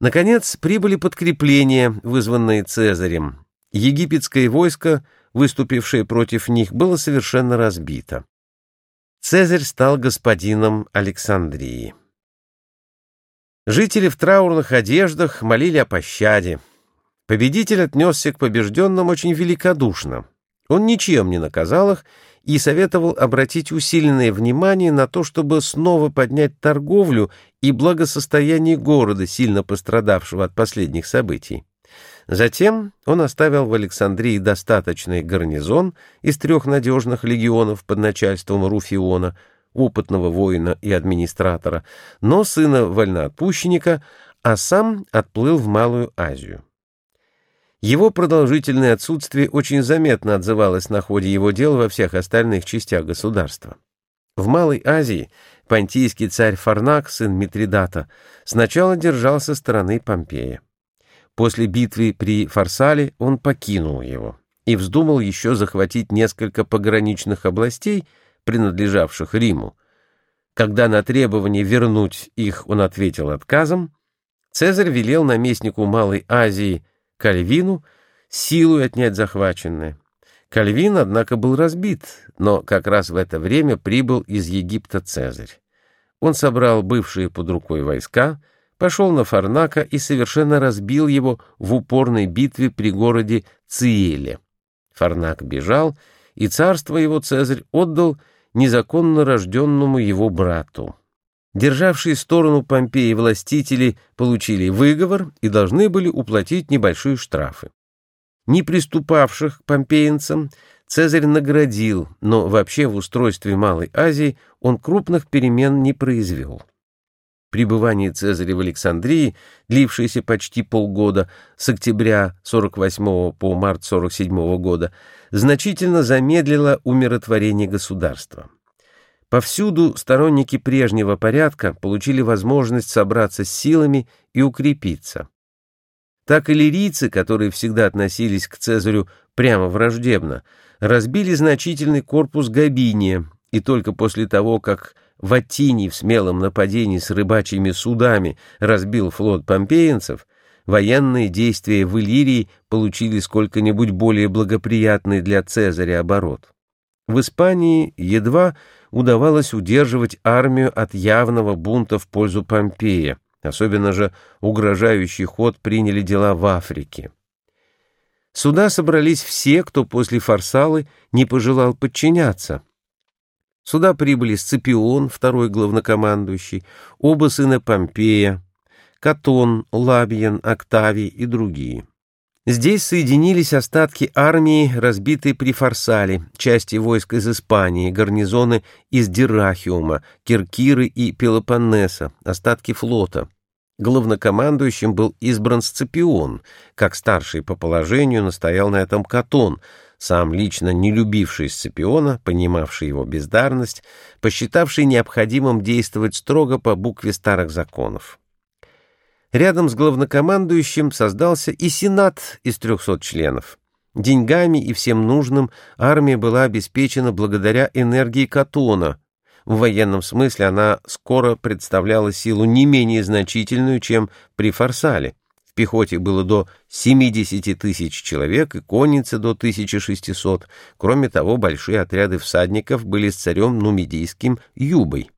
Наконец прибыли подкрепления, вызванные Цезарем. Египетское войско, выступившее против них, было совершенно разбито. Цезарь стал господином Александрии. Жители в траурных одеждах молили о пощаде. Победитель отнесся к побежденным очень великодушно. Он ничем не наказал их и советовал обратить усиленное внимание на то, чтобы снова поднять торговлю и благосостояние города, сильно пострадавшего от последних событий. Затем он оставил в Александрии достаточный гарнизон из трех надежных легионов под начальством Руфиона, опытного воина и администратора, но сына вольноотпущенника, а сам отплыл в Малую Азию. Его продолжительное отсутствие очень заметно отзывалось на ходе его дел во всех остальных частях государства. В Малой Азии понтийский царь Фарнак, сын Митридата, сначала держался стороны Помпея. После битвы при Фарсале он покинул его и вздумал еще захватить несколько пограничных областей, принадлежавших Риму. Когда на требование вернуть их он ответил отказом, Цезарь велел наместнику Малой Азии Кальвину силой отнять захваченное. Кальвин, однако, был разбит, но как раз в это время прибыл из Египта Цезарь. Он собрал бывшие под рукой войска, пошел на Фарнака и совершенно разбил его в упорной битве при городе Циеле. Фарнак бежал, и царство его Цезарь отдал незаконно рожденному его брату. Державшие сторону Помпеи властители получили выговор и должны были уплатить небольшие штрафы. Не приступавших к помпеянцам Цезарь наградил, но вообще в устройстве Малой Азии он крупных перемен не произвел. Пребывание Цезаря в Александрии, длившееся почти полгода, с октября 48 по март 47 года, значительно замедлило умиротворение государства. Повсюду сторонники прежнего порядка получили возможность собраться с силами и укрепиться. Так и лирийцы, которые всегда относились к Цезарю прямо враждебно, разбили значительный корпус Габиния, и только после того, как Ватиний в смелом нападении с рыбачьими судами разбил флот помпеянцев, военные действия в Иллирии получили сколько-нибудь более благоприятный для Цезаря оборот. В Испании едва удавалось удерживать армию от явного бунта в пользу Помпея, особенно же угрожающий ход приняли дела в Африке. Сюда собрались все, кто после Фарсалы не пожелал подчиняться. Сюда прибыли Сципион, второй главнокомандующий, оба сына Помпея, Катон, Лабиен, Октавий и другие. Здесь соединились остатки армии, разбитой при Фарсале, части войск из Испании, гарнизоны из Дирахиума, Киркиры и Пелопоннеса, остатки флота. Главнокомандующим был избран Сципион, как старший по положению настоял на этом Катон, сам лично не любивший Сципиона, понимавший его бездарность, посчитавший необходимым действовать строго по букве старых законов. Рядом с главнокомандующим создался и сенат из 300 членов. Деньгами и всем нужным армия была обеспечена благодаря энергии Катона. В военном смысле она скоро представляла силу не менее значительную, чем при Фарсале. В пехоте было до 70 тысяч человек и конницы до 1600. Кроме того, большие отряды всадников были с царем Нумидийским Юбой.